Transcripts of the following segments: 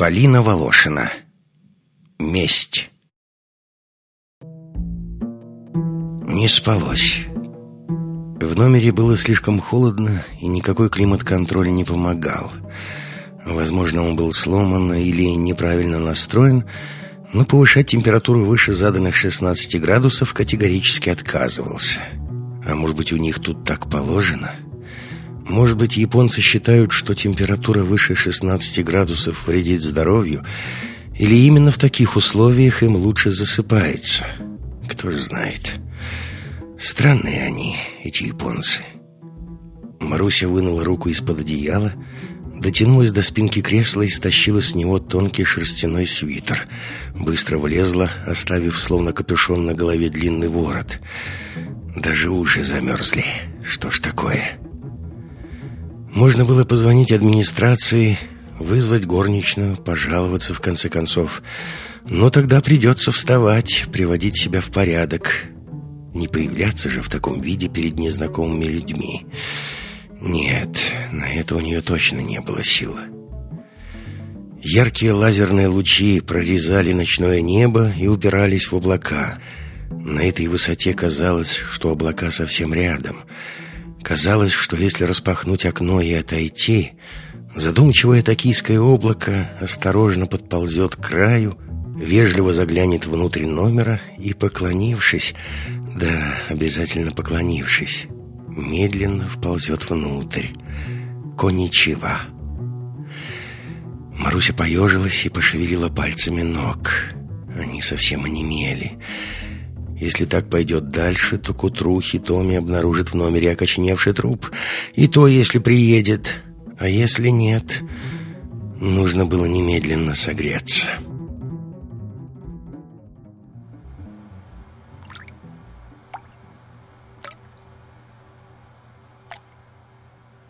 Полина Волошина. Месть. Не спалось. В номере было слишком холодно, и никакой климат-контроль не помогал. Возможно, он был сломан или неправильно настроен, но повышать температуру выше заданных 16 градусов категорически отказывался. А может быть, у них тут так положено? Может быть, японцы считают, что температура выше 16 градусов вредит здоровью, или именно в таких условиях им лучше засыпается? Кто же знает. Странные они, эти японцы. Маруся вынула руку из-под одеяла, дотянулась до спинки кресла и стащила с него тонкий шерстяной свитер. Быстро влезла, оставив словно капюшон на голове длинный ворот. Даже уши замерзли. Что ж такое? Можно было позвонить администрации, вызвать горничную, пожаловаться в конце концов. Но тогда придется вставать, приводить себя в порядок. Не появляться же в таком виде перед незнакомыми людьми. Нет, на это у нее точно не было сил. Яркие лазерные лучи прорезали ночное небо и упирались в облака. На этой высоте казалось, что облака совсем рядом. Казалось, что если распахнуть окно и отойти, задумчивое токийское облако осторожно подползет к краю, вежливо заглянет внутрь номера и, поклонившись, да, обязательно поклонившись, медленно вползет внутрь. Коничева. Маруся поежилась и пошевелила пальцами ног. Они совсем онемели. Если так пойдет дальше, то к утру Хитоми обнаружит в номере окоченевший труп. И то, если приедет. А если нет, нужно было немедленно согреться.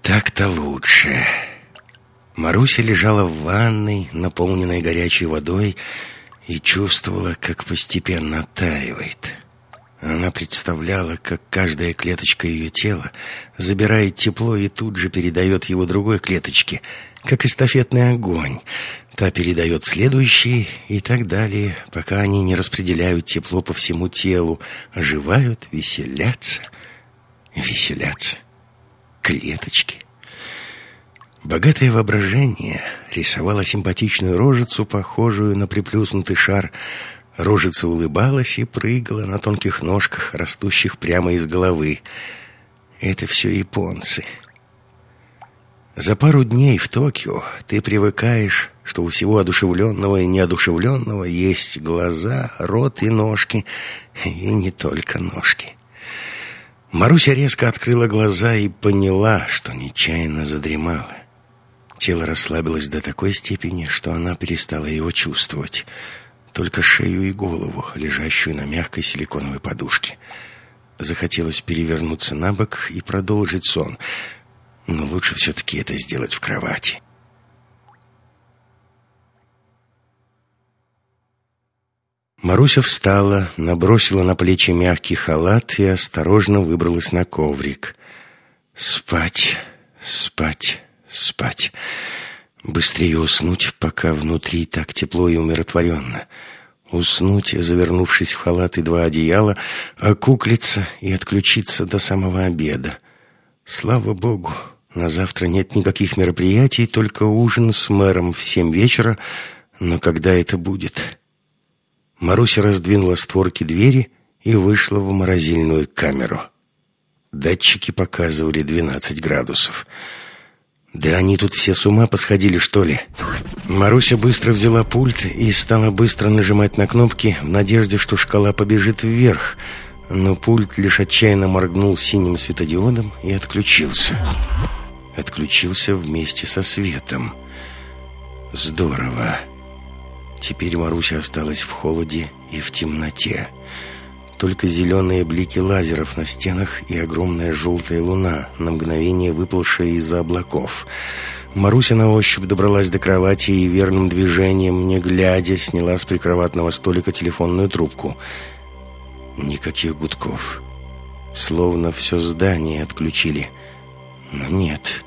Так-то лучше. Маруся лежала в ванной, наполненной горячей водой, и чувствовала, как постепенно оттаивает. Она представляла, как каждая клеточка ее тела забирает тепло и тут же передает его другой клеточке, как эстафетный огонь. Та передает следующий и так далее, пока они не распределяют тепло по всему телу, оживают, веселятся, веселятся клеточки. Богатое воображение рисовало симпатичную рожицу, похожую на приплюснутый шар. Рожица улыбалась и прыгала на тонких ножках, растущих прямо из головы. Это все японцы. За пару дней в Токио ты привыкаешь, что у всего одушевленного и неодушевленного есть глаза, рот и ножки, и не только ножки. Маруся резко открыла глаза и поняла, что нечаянно задремала. Тело расслабилось до такой степени, что она перестала его чувствовать. Только шею и голову, лежащую на мягкой силиконовой подушке. Захотелось перевернуться на бок и продолжить сон, но лучше все-таки это сделать в кровати. Маруся встала, набросила на плечи мягкий халат и осторожно выбралась на коврик. Спать, спать, спать. Быстрее уснуть, пока внутри так тепло и умиротворенно. Уснуть, завернувшись в халат и два одеяла, окуклиться и отключиться до самого обеда. Слава богу, на завтра нет никаких мероприятий, только ужин с мэром в семь вечера, но когда это будет... Маруся раздвинула створки двери и вышла в морозильную камеру. Датчики показывали 12 градусов. Да они тут все с ума посходили, что ли? Маруся быстро взяла пульт и стала быстро нажимать на кнопки в надежде, что шкала побежит вверх. Но пульт лишь отчаянно моргнул синим светодиодом и отключился. Отключился вместе со светом. Здорово. Теперь Маруся осталась в холоде и в темноте. Только зеленые блики лазеров на стенах и огромная желтая луна, на мгновение выплывшая из-за облаков. Маруся на ощупь добралась до кровати и верным движением, не глядя, сняла с прикроватного столика телефонную трубку. Никаких гудков. Словно все здание отключили. Но нет.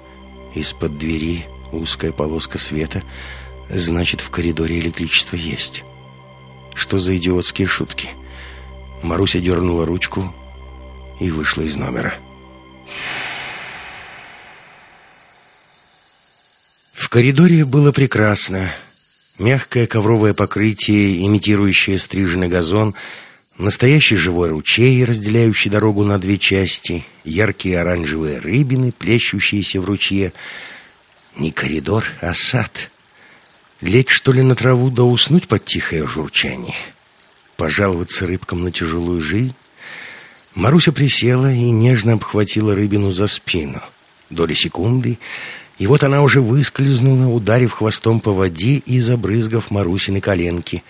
Из-под двери узкая полоска света — Значит, в коридоре электричество есть. Что за идиотские шутки? Маруся дернула ручку и вышла из номера. В коридоре было прекрасно. Мягкое ковровое покрытие, имитирующее стриженный газон, настоящий живой ручей, разделяющий дорогу на две части, яркие оранжевые рыбины, плещущиеся в ручье. Не коридор, а сад. Лечь, что ли, на траву, да уснуть под тихое журчание? Пожаловаться рыбкам на тяжелую жизнь? Маруся присела и нежно обхватила рыбину за спину. Доли секунды — и вот она уже выскользнула, ударив хвостом по воде и забрызгав Марусины коленки.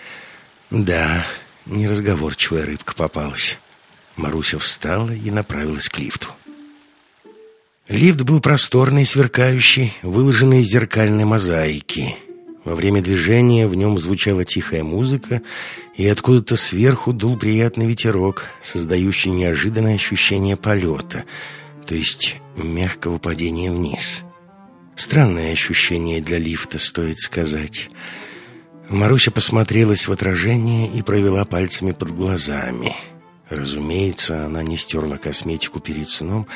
Да, неразговорчивая рыбка попалась. Маруся встала и направилась к лифту. Лифт был просторный, сверкающий, выложенный из зеркальной мозаики. Во время движения в нем звучала тихая музыка, и откуда-то сверху дул приятный ветерок, создающий неожиданное ощущение полета, то есть мягкого падения вниз. Странное ощущение для лифта, стоит сказать. Маруся посмотрелась в отражение и провела пальцами под глазами. Разумеется, она не стерла косметику перед сном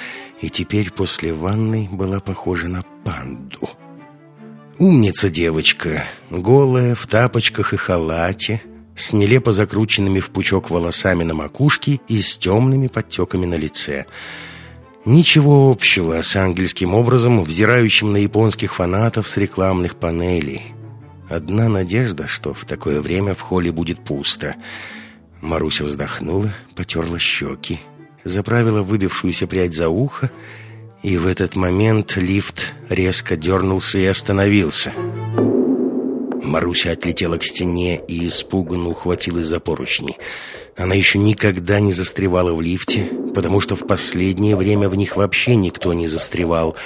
и теперь после ванной была похожа на панду. Умница девочка, голая, в тапочках и халате, с нелепо закрученными в пучок волосами на макушке и с темными подтеками на лице – Ничего общего с ангельским образом, взирающим на японских фанатов с рекламных панелей. Одна надежда, что в такое время в холле будет пусто. Маруся вздохнула, потерла щеки, заправила выбившуюся прядь за ухо, и в этот момент лифт резко дернулся и остановился. Маруся отлетела к стене и испуганно ухватилась за поручни. Она еще никогда не застревала в лифте, потому что в последнее время в них вообще никто не застревал.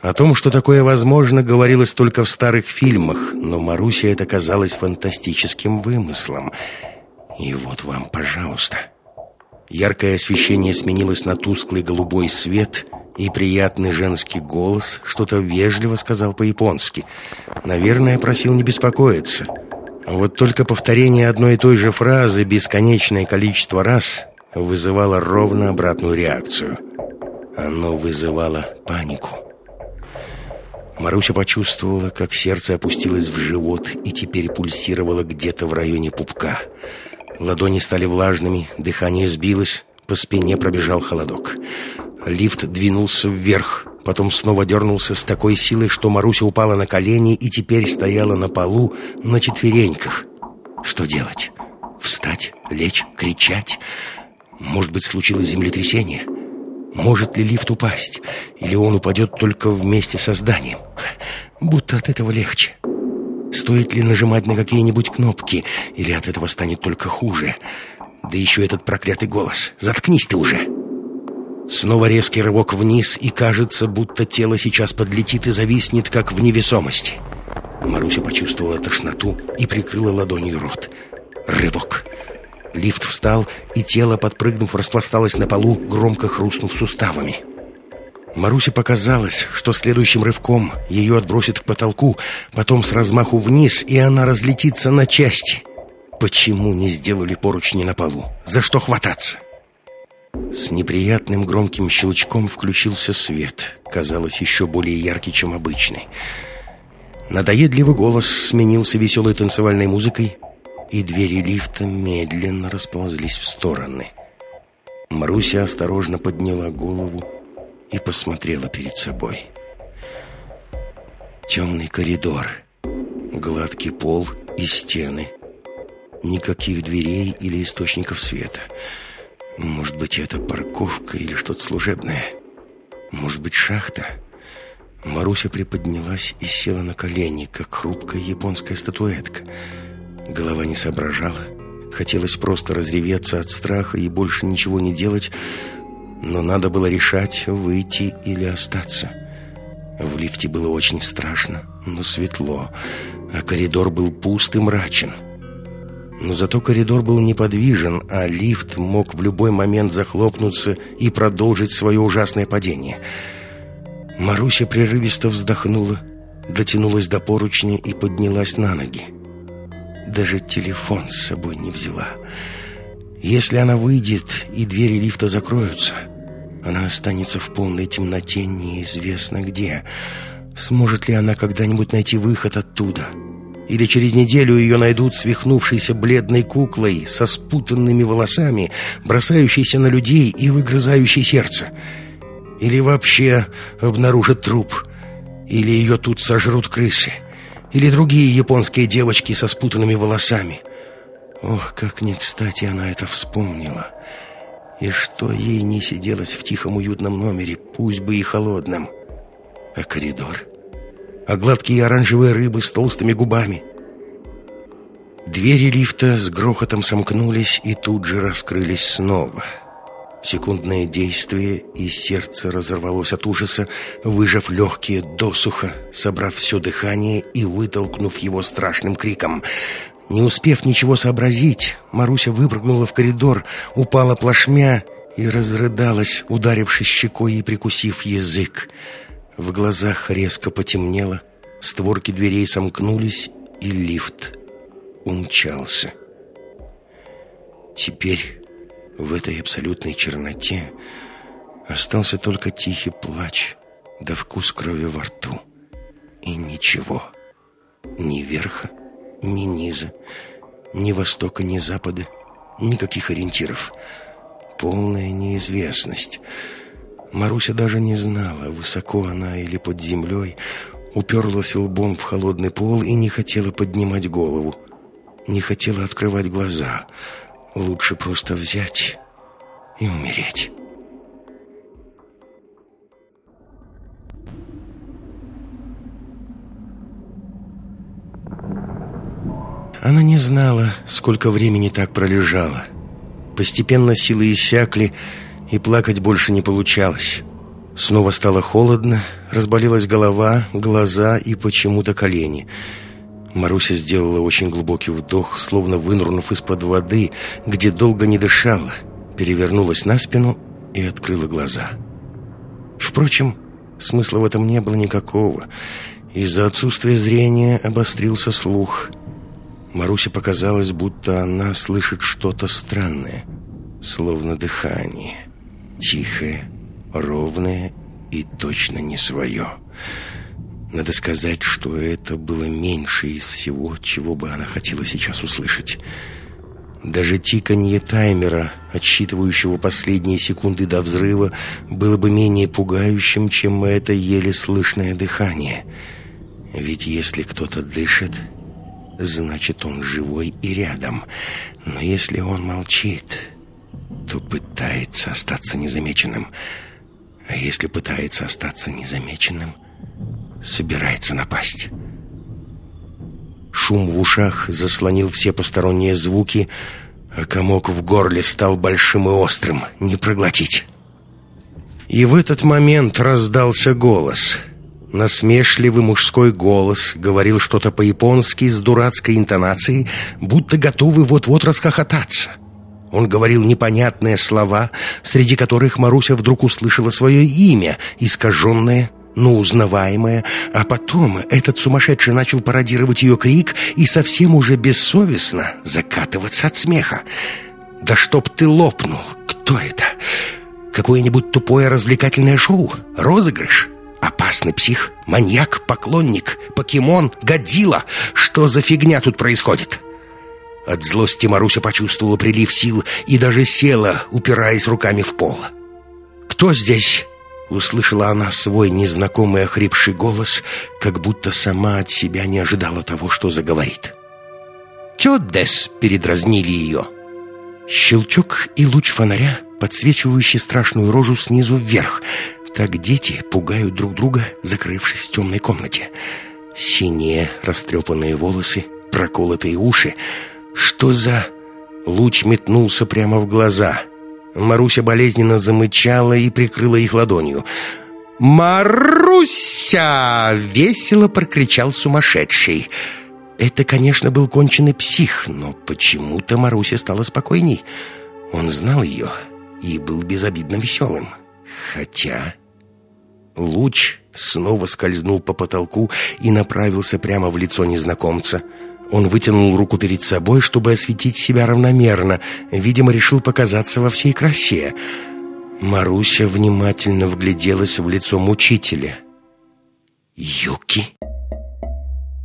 О том, что такое возможно, говорилось только в старых фильмах, но Маруся это казалось фантастическим вымыслом. И вот вам, пожалуйста. Яркое освещение сменилось на тусклый голубой свет, и приятный женский голос что-то вежливо сказал по-японски. Наверное, просил не беспокоиться. Вот только повторение одной и той же фразы бесконечное количество раз вызывало ровно обратную реакцию. Оно вызывало панику. Маруся почувствовала, как сердце опустилось в живот и теперь пульсировало где-то в районе пупка. Ладони стали влажными, дыхание сбилось, по спине пробежал холодок. Лифт двинулся вверх, Потом снова дернулся с такой силой, что Маруся упала на колени и теперь стояла на полу на четвереньках. Что делать? Встать? Лечь? Кричать? Может быть, случилось землетрясение? Может ли лифт упасть? Или он упадет только вместе со зданием? Будто от этого легче. Стоит ли нажимать на какие-нибудь кнопки? Или от этого станет только хуже? Да еще этот проклятый голос. Заткнись ты уже!» Снова резкий рывок вниз, и кажется, будто тело сейчас подлетит и зависнет, как в невесомости. Маруся почувствовала тошноту и прикрыла ладонью рот. Рывок. Лифт встал, и тело, подпрыгнув, распласталось на полу, громко хрустнув суставами. Марусе показалось, что следующим рывком ее отбросит к потолку, потом с размаху вниз, и она разлетится на части. Почему не сделали поручни на полу? За что хвататься? С неприятным громким щелчком включился свет, казалось, еще более яркий, чем обычный. Надоедливый голос сменился веселой танцевальной музыкой, и двери лифта медленно расползлись в стороны. Маруся осторожно подняла голову и посмотрела перед собой. Темный коридор, гладкий пол и стены. Никаких дверей или источников света — может быть, это парковка или что-то служебное? Может быть, шахта? Маруся приподнялась и села на колени, как хрупкая японская статуэтка. Голова не соображала. Хотелось просто разреветься от страха и больше ничего не делать, но надо было решать, выйти или остаться. В лифте было очень страшно, но светло, а коридор был пуст и мрачен. Но зато коридор был неподвижен, а лифт мог в любой момент захлопнуться и продолжить свое ужасное падение. Маруся прерывисто вздохнула дотянулась до поручня и поднялась на ноги. Даже телефон с собой не взяла. Если она выйдет и двери лифта закроются, она останется в полной темноте неизвестно где. Сможет ли она когда-нибудь найти выход оттуда? Или через неделю ее найдут свихнувшейся бледной куклой со спутанными волосами, бросающейся на людей и выгрызающей сердце? Или вообще обнаружат труп? Или ее тут сожрут крысы? Или другие японские девочки со спутанными волосами? Ох, как не кстати она это вспомнила. И что ей не сиделось в тихом уютном номере, пусть бы и холодном. А коридор? А гладкие оранжевые рыбы с толстыми губами? Двери лифта с грохотом сомкнулись и тут же раскрылись снова. Секундное действие, и сердце разорвалось от ужаса, выжав легкие досуха, собрав все дыхание и вытолкнув его страшным криком. Не успев ничего сообразить, Маруся выпрыгнула в коридор, упала плашмя и разрыдалась, ударившись щекой и прикусив язык. В глазах резко потемнело, створки дверей сомкнулись, и лифт умчался. Теперь в этой абсолютной черноте остался только тихий плач да вкус крови во рту. И ничего. Ни верха, ни низа, ни востока, ни запада, никаких ориентиров. Полная неизвестность. Маруся даже не знала, высоко она или под землей, уперлась лбом в холодный пол и не хотела поднимать голову. Не хотела открывать глаза — Лучше просто взять и умереть. Она не знала, сколько времени так пролежала. Постепенно силы иссякли, и плакать больше не получалось. Снова стало холодно, разболелась голова, глаза и почему-то колени – Маруся сделала очень глубокий вдох, словно вынурнув из-под воды, где долго не дышала, перевернулась на спину и открыла глаза. Впрочем, смысла в этом не было никакого. Из-за отсутствия зрения обострился слух. Марусе показалось, будто она слышит что-то странное, словно дыхание. Тихое, ровное и точно не свое. Надо сказать, что это было меньше из всего, чего бы она хотела сейчас услышать. Даже тиканье таймера, отсчитывающего последние секунды до взрыва, было бы менее пугающим, чем это еле слышное дыхание. Ведь если кто-то дышит, значит он живой и рядом. Но если он молчит, то пытается остаться незамеченным. А если пытается остаться незамеченным, собирается напасть. Шум в ушах заслонил все посторонние звуки, а комок в горле стал большим и острым, не проглотить. И в этот момент раздался голос. Насмешливый мужской голос говорил что-то по-японски с дурацкой интонацией, будто готовый вот-вот расхохотаться. Он говорил непонятные слова, среди которых Маруся вдруг услышала свое имя, искаженное но узнаваемая, а потом этот сумасшедший начал пародировать ее крик и совсем уже бессовестно закатываться от смеха. «Да чтоб ты лопнул! Кто это? Какое-нибудь тупое развлекательное шоу? Розыгрыш?» Опасный псих, маньяк, поклонник, покемон, Годзилла. Что за фигня тут происходит? От злости Маруся почувствовала прилив сил и даже села, упираясь руками в пол. «Кто здесь?» Услышала она свой незнакомый охрипший голос, как будто сама от себя не ожидала того, что заговорит. «Чудес!» — передразнили ее. Щелчок и луч фонаря, подсвечивающий страшную рожу снизу вверх. Так дети пугают друг друга, закрывшись в темной комнате. Синие растрепанные волосы, проколотые уши. Что за... Луч метнулся прямо в глаза — Маруся болезненно замычала и прикрыла их ладонью. «Маруся!» — весело прокричал сумасшедший. Это, конечно, был конченый псих, но почему-то Маруся стала спокойней. Он знал ее и был безобидно веселым. Хотя... Луч снова скользнул по потолку и направился прямо в лицо незнакомца. Он вытянул руку перед собой, чтобы осветить себя равномерно. Видимо, решил показаться во всей красе. Маруся внимательно вгляделась в лицо мучителя. «Юки?»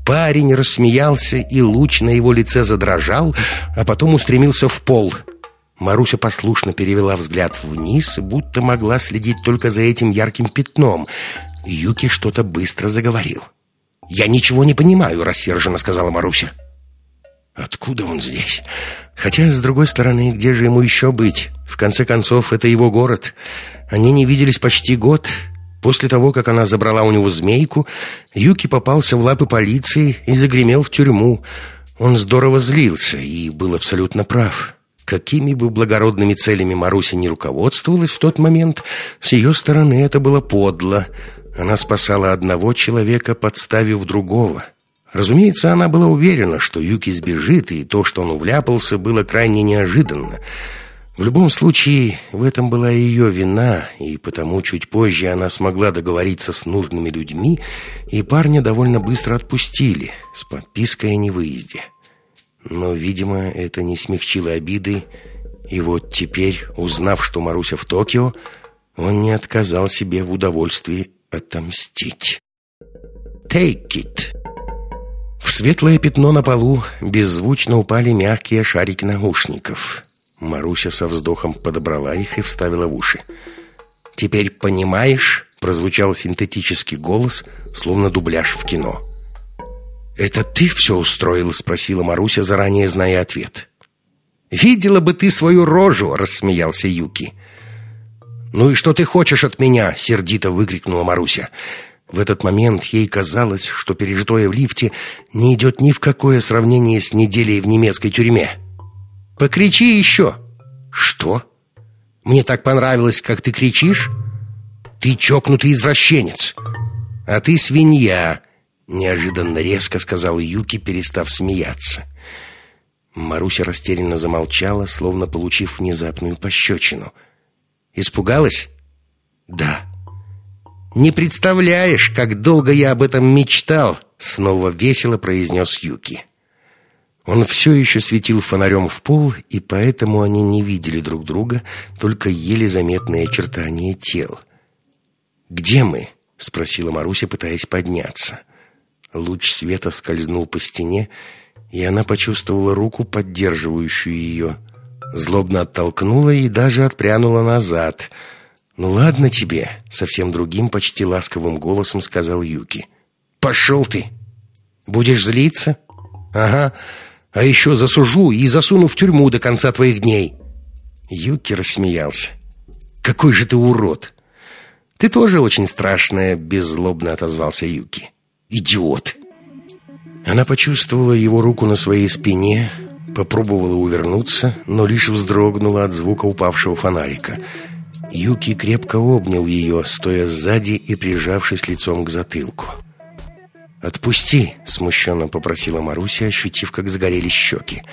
Парень рассмеялся, и луч на его лице задрожал, а потом устремился в пол. Маруся послушно перевела взгляд вниз, будто могла следить только за этим ярким пятном. Юки что-то быстро заговорил. «Я ничего не понимаю», — рассерженно сказала Маруся. «Откуда он здесь? Хотя, с другой стороны, где же ему еще быть? В конце концов, это его город. Они не виделись почти год, После того, как она забрала у него змейку, Юки попался в лапы полиции и загремел в тюрьму. Он здорово злился и был абсолютно прав. Какими бы благородными целями Маруся не руководствовалась в тот момент, с ее стороны это было подло. Она спасала одного человека, подставив другого. Разумеется, она была уверена, что Юки сбежит, и то, что он увляпался, было крайне неожиданно. В любом случае, в этом была ее вина, и потому чуть позже она смогла договориться с нужными людьми, и парня довольно быстро отпустили с подпиской о невыезде. Но, видимо, это не смягчило обиды, и вот теперь, узнав, что Маруся в Токио, он не отказал себе в удовольствии отомстить. «Take it!» В светлое пятно на полу беззвучно упали мягкие шарики наушников – Маруся со вздохом подобрала их и вставила в уши. «Теперь понимаешь?» — прозвучал синтетический голос, словно дубляж в кино. «Это ты все устроил?» — спросила Маруся, заранее зная ответ. «Видела бы ты свою рожу!» — рассмеялся Юки. «Ну и что ты хочешь от меня?» — сердито выкрикнула Маруся. В этот момент ей казалось, что пережитое в лифте не идет ни в какое сравнение с неделей в немецкой тюрьме. Покричи еще!» «Что? Мне так понравилось, как ты кричишь?» «Ты чокнутый извращенец!» «А ты свинья!» Неожиданно резко сказал Юки, перестав смеяться. Маруся растерянно замолчала, словно получив внезапную пощечину. «Испугалась?» «Да». «Не представляешь, как долго я об этом мечтал!» Снова весело произнес Юки. Он все еще светил фонарем в пол, и поэтому они не видели друг друга, только еле заметные очертания тел. «Где мы?» — спросила Маруся, пытаясь подняться. Луч света скользнул по стене, и она почувствовала руку, поддерживающую ее. Злобно оттолкнула и даже отпрянула назад. «Ну ладно тебе», — совсем другим, почти ласковым голосом сказал Юки. «Пошел ты! Будешь злиться?» «Ага, а еще засужу и засуну в тюрьму до конца твоих дней». Юки рассмеялся. «Какой же ты урод!» «Ты тоже очень страшная», — беззлобно отозвался Юки. «Идиот!» Она почувствовала его руку на своей спине, попробовала увернуться, но лишь вздрогнула от звука упавшего фонарика. Юки крепко обнял ее, стоя сзади и прижавшись лицом к затылку. «Отпусти!» — смущенно попросила Маруся, ощутив, как загорелись щеки.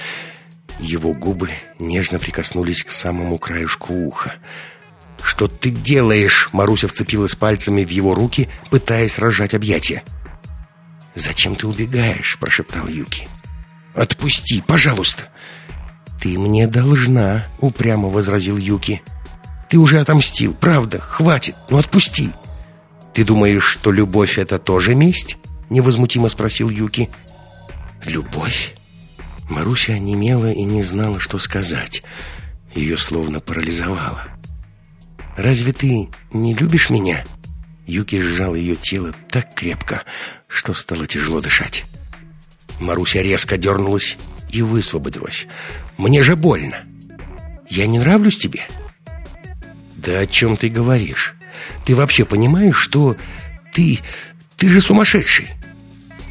Его губы нежно прикоснулись к самому краюшку уха. «Что ты делаешь?» — Маруся вцепилась пальцами в его руки, пытаясь разжать объятия. «Зачем ты убегаешь?» — прошептал Юки. «Отпусти, пожалуйста!» «Ты мне должна», — упрямо возразил Юки. «Ты уже отомстил, правда, хватит, ну отпусти!» «Ты думаешь, что любовь — это тоже месть?» Невозмутимо спросил Юки. «Любовь?» Маруся онемела и не знала, что сказать. Ее словно парализовало. «Разве ты не любишь меня?» Юки сжал ее тело так крепко, что стало тяжело дышать. Маруся резко дернулась и высвободилась. «Мне же больно!» «Я не нравлюсь тебе?» «Да о чем ты говоришь? Ты вообще понимаешь, что ты... ты же сумасшедший!»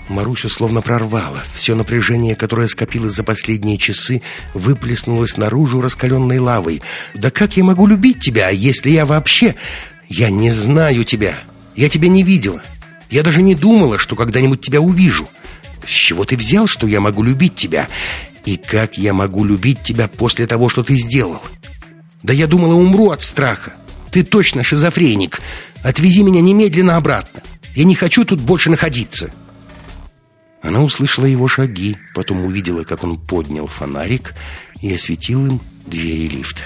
Марусю словно прорвало. Все напряжение, которое скопилось за последние часы, выплеснулось наружу раскаленной лавой. «Да как я могу любить тебя, если я вообще... Я не знаю тебя. Я тебя не видела. Я даже не думала, что когда-нибудь тебя увижу. С чего ты взял, что я могу любить тебя? И как я могу любить тебя после того, что ты сделал? Да я думала, умру от страха. Ты точно шизофреник. Отвези меня немедленно обратно. Я не хочу тут больше находиться. Она услышала его шаги, потом увидела, как он поднял фонарик и осветил им двери лифта.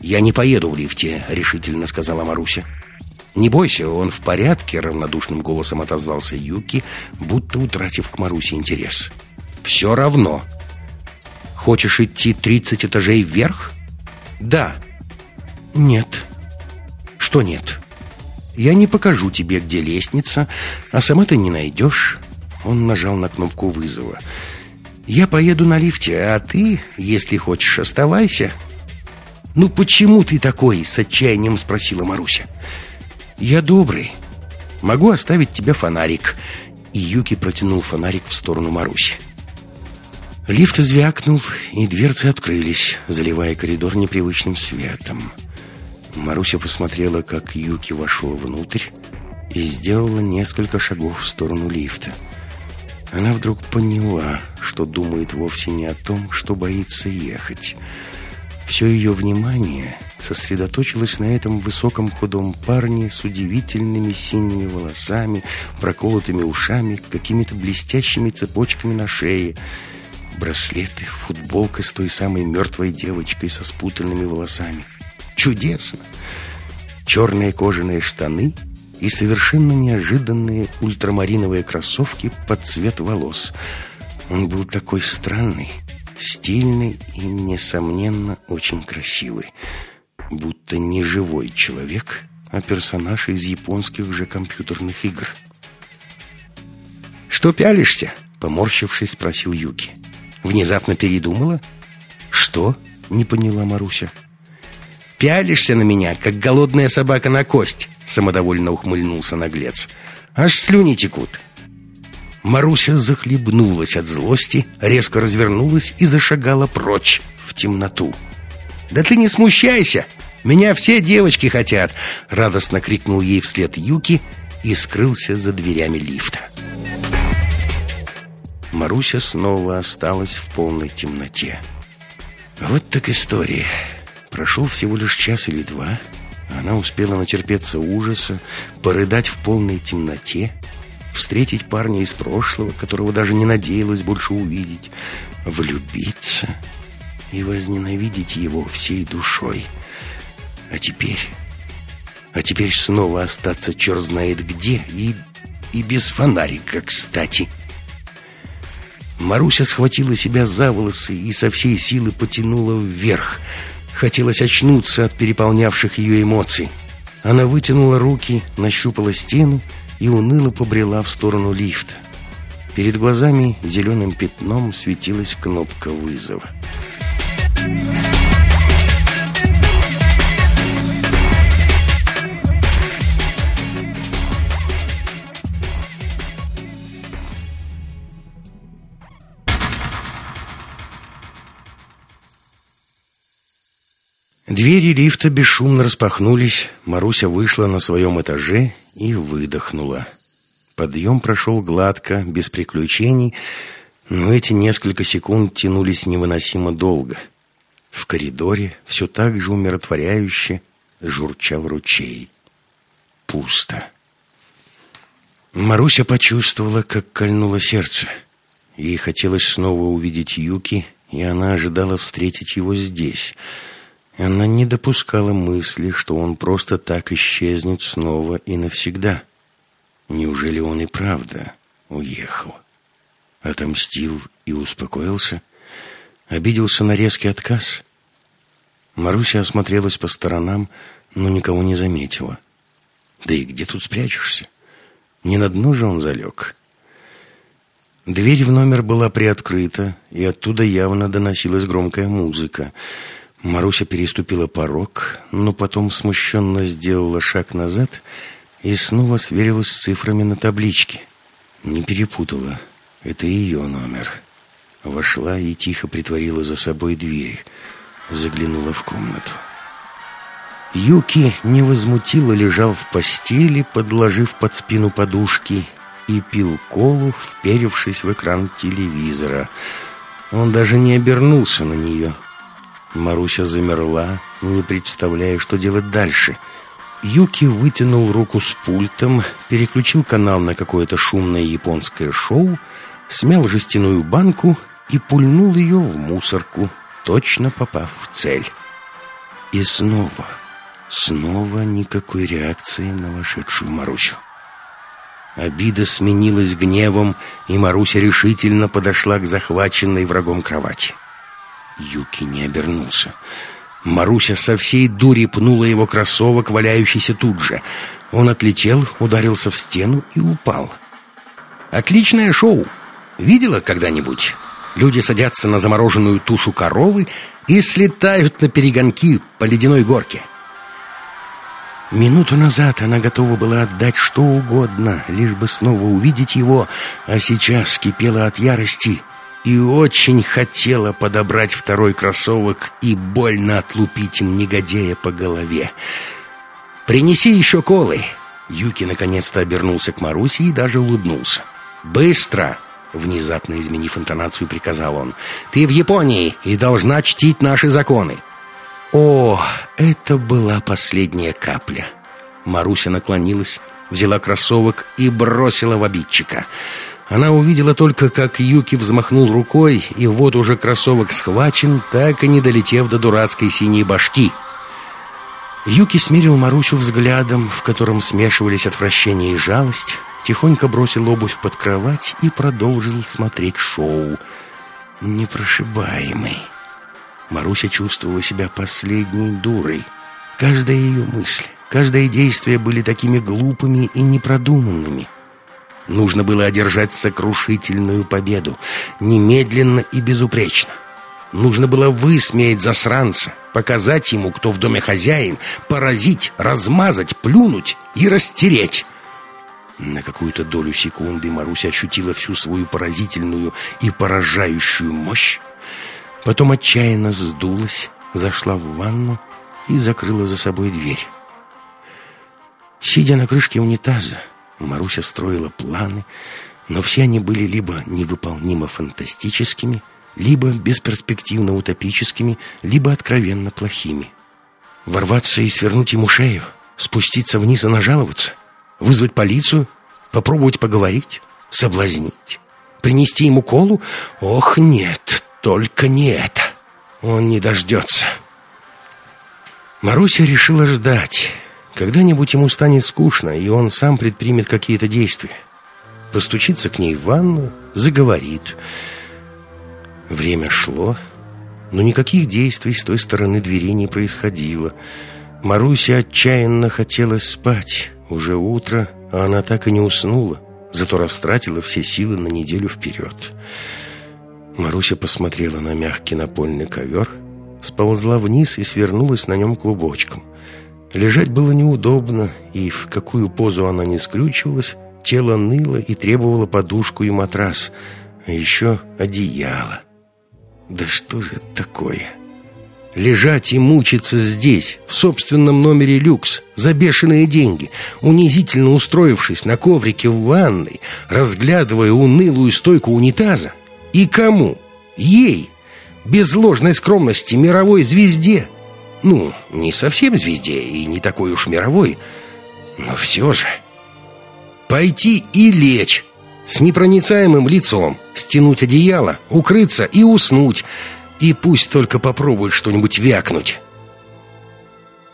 «Я не поеду в лифте», — решительно сказала Маруся. «Не бойся, он в порядке», — равнодушным голосом отозвался Юки, будто утратив к Марусе интерес. «Все равно. Хочешь идти тридцать этажей вверх?» «Да». «Нет». «Что нет?» «Я не покажу тебе, где лестница, а сама ты не найдешь». Он нажал на кнопку вызова. «Я поеду на лифте, а ты, если хочешь, оставайся». «Ну почему ты такой?» — с отчаянием спросила Маруся. «Я добрый. Могу оставить тебе фонарик». И Юки протянул фонарик в сторону Маруси. Лифт звякнул, и дверцы открылись, заливая коридор непривычным светом. Маруся посмотрела, как Юки вошел внутрь и сделала несколько шагов в сторону лифта. Она вдруг поняла, что думает вовсе не о том, что боится ехать. Все ее внимание сосредоточилось на этом высоком худом парне с удивительными синими волосами, проколотыми ушами, какими-то блестящими цепочками на шее, браслеты, футболка с той самой мертвой девочкой со спутанными волосами. Чудесно! Черные кожаные штаны — и совершенно неожиданные ультрамариновые кроссовки под цвет волос. Он был такой странный, стильный и, несомненно, очень красивый. Будто не живой человек, а персонаж из японских же компьютерных игр. «Что пялишься?» — поморщившись, спросил Юки. «Внезапно передумала?» «Что?» — не поняла Маруся. «Пялишься на меня, как голодная собака на кость!» Самодовольно ухмыльнулся наглец. Аж слюни текут. Маруся захлебнулась от злости, резко развернулась и зашагала прочь в темноту. «Да ты не смущайся! Меня все девочки хотят!» Радостно крикнул ей вслед Юки и скрылся за дверями лифта. Маруся снова осталась в полной темноте. Вот так история. Прошел всего лишь час или два — она успела натерпеться ужаса, порыдать в полной темноте, встретить парня из прошлого, которого даже не надеялась больше увидеть, влюбиться и возненавидеть его всей душой. А теперь... А теперь снова остаться черт знает где и, и без фонарика, кстати. Маруся схватила себя за волосы и со всей силы потянула вверх — Хотелось очнуться от переполнявших ее эмоций. Она вытянула руки, нащупала стену и уныло побрела в сторону лифта. Перед глазами зеленым пятном светилась кнопка вызова. Двери лифта бесшумно распахнулись, Маруся вышла на своем этаже и выдохнула. Подъем прошел гладко, без приключений, но эти несколько секунд тянулись невыносимо долго. В коридоре все так же умиротворяюще журчал ручей. Пусто. Маруся почувствовала, как кольнуло сердце. Ей хотелось снова увидеть Юки, и она ожидала встретить его здесь — она не допускала мысли, что он просто так исчезнет снова и навсегда. Неужели он и правда уехал? Отомстил и успокоился? Обиделся на резкий отказ? Маруся осмотрелась по сторонам, но никого не заметила. Да и где тут спрячешься? Не на дно же он залег. Дверь в номер была приоткрыта, и оттуда явно доносилась громкая музыка — Маруся переступила порог, но потом смущенно сделала шаг назад и снова сверилась с цифрами на табличке. Не перепутала. Это ее номер. Вошла и тихо притворила за собой дверь. Заглянула в комнату. Юки невозмутимо лежал в постели, подложив под спину подушки, и пил колу, вперевшись в экран телевизора. Он даже не обернулся на нее — Маруся замерла, не представляя, что делать дальше. Юки вытянул руку с пультом, переключил канал на какое-то шумное японское шоу, смял жестяную банку и пульнул ее в мусорку, точно попав в цель. И снова, снова никакой реакции на вошедшую Марусю. Обида сменилась гневом, и Маруся решительно подошла к захваченной врагом кровати. Юки не обернулся. Маруся со всей дури пнула его кроссовок, валяющийся тут же. Он отлетел, ударился в стену и упал. «Отличное шоу! Видела когда-нибудь?» Люди садятся на замороженную тушу коровы и слетают на перегонки по ледяной горке. Минуту назад она готова была отдать что угодно, лишь бы снова увидеть его, а сейчас кипела от ярости и очень хотела подобрать второй кроссовок и больно отлупить им негодяя по голове. «Принеси еще колы!» Юки наконец-то обернулся к Марусе и даже улыбнулся. «Быстро!» Внезапно изменив интонацию, приказал он. «Ты в Японии и должна чтить наши законы!» О, это была последняя капля. Маруся наклонилась, взяла кроссовок и бросила в обидчика. Она увидела только, как Юки взмахнул рукой, и вот уже кроссовок схвачен, так и не долетев до дурацкой синей башки. Юки смирил Марусю взглядом, в котором смешивались отвращение и жалость, тихонько бросил обувь под кровать и продолжил смотреть шоу. Непрошибаемый. Маруся чувствовала себя последней дурой. Каждая ее мысль, каждое действие были такими глупыми и непродуманными. Нужно было одержать сокрушительную победу, немедленно и безупречно. Нужно было высмеять засранца, показать ему, кто в доме хозяин, поразить, размазать, плюнуть и растереть. На какую-то долю секунды Маруся ощутила всю свою поразительную и поражающую мощь, потом отчаянно сдулась, зашла в ванну и закрыла за собой дверь. Сидя на крышке унитаза, Маруся строила планы, но все они были либо невыполнимо фантастическими, либо бесперспективно утопическими, либо откровенно плохими. Ворваться и свернуть ему шею, спуститься вниз и нажаловаться, вызвать полицию, попробовать поговорить, соблазнить, принести ему колу? Ох, нет, только не это. Он не дождется. Маруся решила ждать. Когда-нибудь ему станет скучно, и он сам предпримет какие-то действия. Постучится к ней в ванну, заговорит. Время шло, но никаких действий с той стороны двери не происходило. Маруся отчаянно хотела спать. Уже утро, а она так и не уснула, зато растратила все силы на неделю вперед. Маруся посмотрела на мягкий напольный ковер, сползла вниз и свернулась на нем клубочком. Лежать было неудобно, и в какую позу она не скрючивалась, тело ныло и требовало подушку и матрас, а еще одеяло. Да что же это такое? Лежать и мучиться здесь, в собственном номере люкс, за бешеные деньги, унизительно устроившись на коврике в ванной, разглядывая унылую стойку унитаза. И кому? Ей, без ложной скромности, мировой звезде – ну, не совсем звезде и не такой уж мировой, но все же. Пойти и лечь с непроницаемым лицом, стянуть одеяло, укрыться и уснуть, и пусть только попробует что-нибудь вякнуть.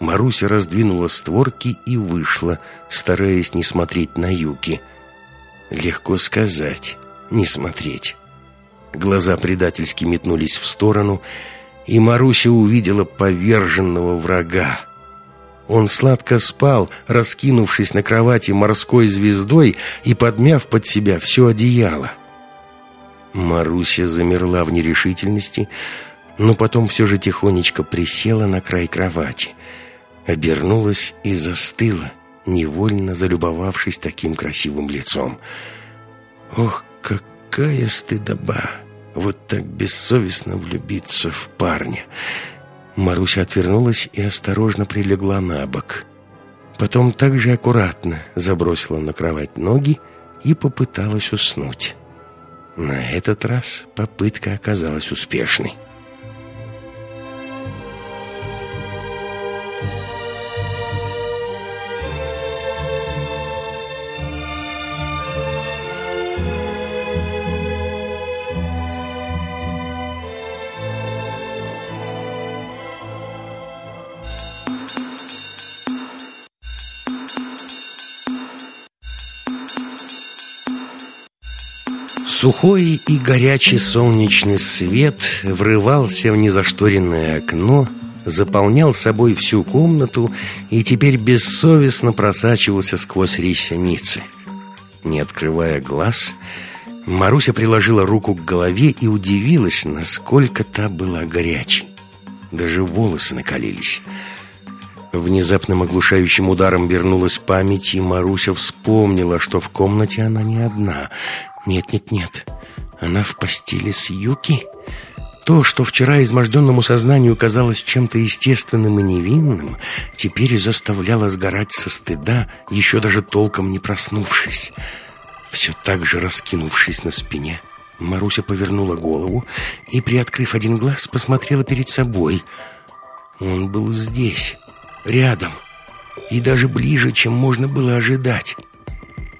Маруся раздвинула створки и вышла, стараясь не смотреть на Юки. Легко сказать, не смотреть. Глаза предательски метнулись в сторону, и Маруся увидела поверженного врага. Он сладко спал, раскинувшись на кровати морской звездой и подмяв под себя все одеяло. Маруся замерла в нерешительности, но потом все же тихонечко присела на край кровати, обернулась и застыла, невольно залюбовавшись таким красивым лицом. «Ох, какая стыдоба!» Вот так бессовестно влюбиться в парня. Маруся отвернулась и осторожно прилегла на бок. Потом также аккуратно забросила на кровать ноги и попыталась уснуть. На этот раз попытка оказалась успешной. Сухой и горячий солнечный свет врывался в незашторенное окно, заполнял собой всю комнату и теперь бессовестно просачивался сквозь ресницы. Не открывая глаз, Маруся приложила руку к голове и удивилась, насколько та была горячей. Даже волосы накалились. Внезапным оглушающим ударом вернулась память, и Маруся вспомнила, что в комнате она не одна. Нет-нет-нет, она в постели с Юки. То, что вчера изможденному сознанию казалось чем-то естественным и невинным, теперь заставляло сгорать со стыда, еще даже толком не проснувшись. Все так же раскинувшись на спине, Маруся повернула голову и, приоткрыв один глаз, посмотрела перед собой. Он был здесь, рядом, и даже ближе, чем можно было ожидать.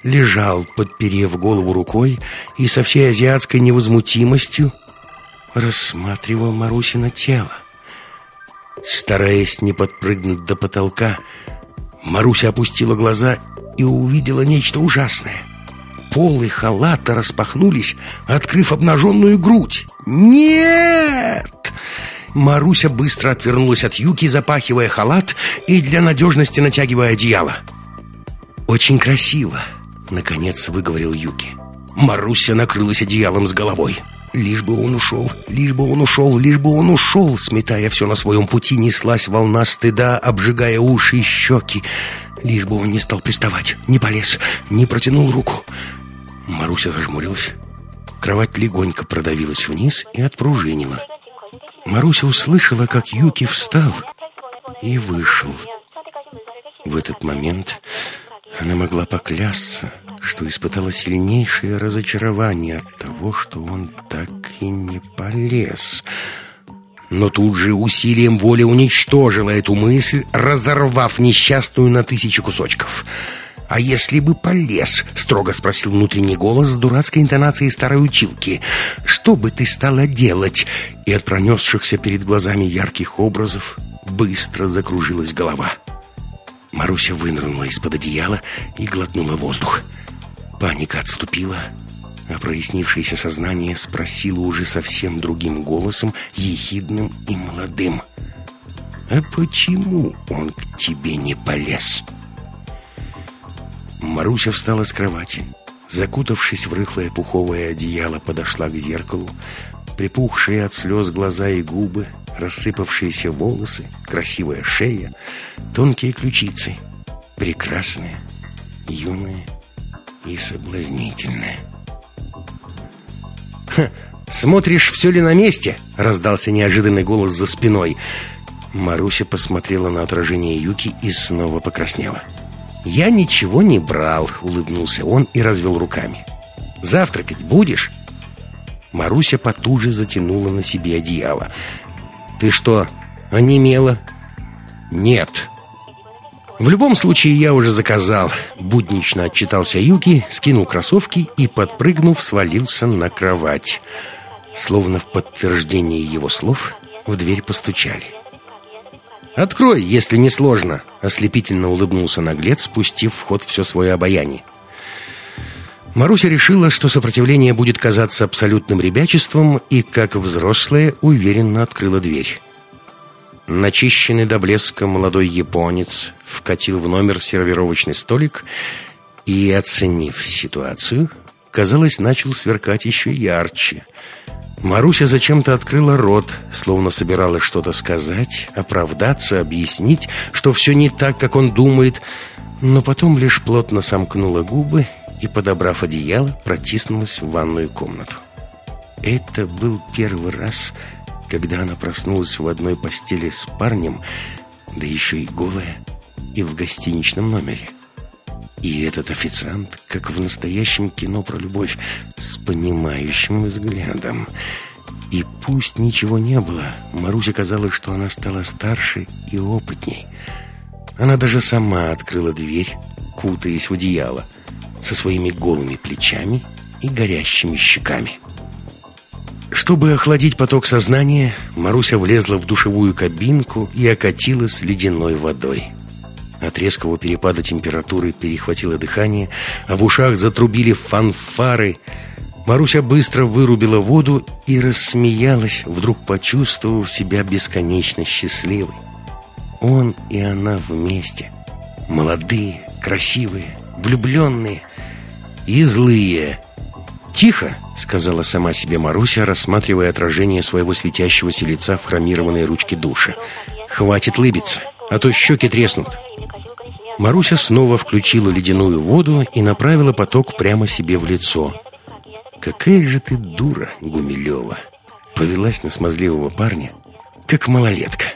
Лежал, подперев голову рукой, и со всей азиатской невозмутимостью рассматривал Марусина тело. Стараясь не подпрыгнуть до потолка, Маруся опустила глаза и увидела нечто ужасное — полы халата распахнулись, открыв обнаженную грудь. «Нет!» Маруся быстро отвернулась от Юки, запахивая халат и для надежности натягивая одеяло. «Очень красиво», — наконец выговорил Юки. Маруся накрылась одеялом с головой. Лишь бы он ушел, лишь бы он ушел, лишь бы он ушел, сметая все на своем пути, неслась волна стыда, обжигая уши и щеки. Лишь бы он не стал приставать, не полез, не протянул руку. Маруся зажмурилась. Кровать легонько продавилась вниз и отпружинила. Маруся услышала, как Юки встал и вышел. В этот момент она могла поклясться, что испытала сильнейшее разочарование от того, что он так и не полез. Но тут же усилием воли уничтожила эту мысль, разорвав несчастную на тысячи кусочков — «А если бы полез?» — строго спросил внутренний голос с дурацкой интонацией старой училки. «Что бы ты стала делать?» И от пронесшихся перед глазами ярких образов быстро закружилась голова. Маруся вынырнула из-под одеяла и глотнула воздух. Паника отступила, а прояснившееся сознание спросило уже совсем другим голосом, ехидным и молодым. «А почему он к тебе не полез?» Маруся встала с кровати. Закутавшись в рыхлое пуховое одеяло, подошла к зеркалу. Припухшие от слез глаза и губы, рассыпавшиеся волосы, красивая шея, тонкие ключицы. Прекрасная, юная и соблазнительная. «Ха! Смотришь, все ли на месте?» — раздался неожиданный голос за спиной. Маруся посмотрела на отражение Юки и снова покраснела. — «Я ничего не брал», — улыбнулся он и развел руками. «Завтракать будешь?» Маруся потуже затянула на себе одеяло. «Ты что, онемела?» «Нет». «В любом случае, я уже заказал», — буднично отчитался Юки, скинул кроссовки и, подпрыгнув, свалился на кровать. Словно в подтверждение его слов, в дверь постучали. «Открой, если не сложно», — ослепительно улыбнулся наглец, спустив в ход все свое обаяние. Маруся решила, что сопротивление будет казаться абсолютным ребячеством, и, как взрослая, уверенно открыла дверь. Начищенный до блеска молодой японец вкатил в номер сервировочный столик и, оценив ситуацию, казалось, начал сверкать еще ярче — Маруся зачем-то открыла рот, словно собиралась что-то сказать, оправдаться, объяснить, что все не так, как он думает, но потом лишь плотно сомкнула губы и, подобрав одеяло, протиснулась в ванную комнату. Это был первый раз, когда она проснулась в одной постели с парнем, да еще и голая, и в гостиничном номере. И этот официант, как в настоящем кино про любовь, с понимающим взглядом. И пусть ничего не было, Марусе казалось, что она стала старше и опытней. Она даже сама открыла дверь, кутаясь в одеяло, со своими голыми плечами и горящими щеками. Чтобы охладить поток сознания, Маруся влезла в душевую кабинку и окатилась ледяной водой. От резкого перепада температуры перехватило дыхание, а в ушах затрубили фанфары. Маруся быстро вырубила воду и рассмеялась, вдруг почувствовав себя бесконечно счастливой. Он и она вместе. Молодые, красивые, влюбленные и злые. «Тихо!» — сказала сама себе Маруся, рассматривая отражение своего светящегося лица в хромированной ручке душа. «Хватит лыбиться, а то щеки треснут». Маруся снова включила ледяную воду и направила поток прямо себе в лицо. «Какая же ты дура, Гумилева!» Повелась на смазливого парня, как малолетка.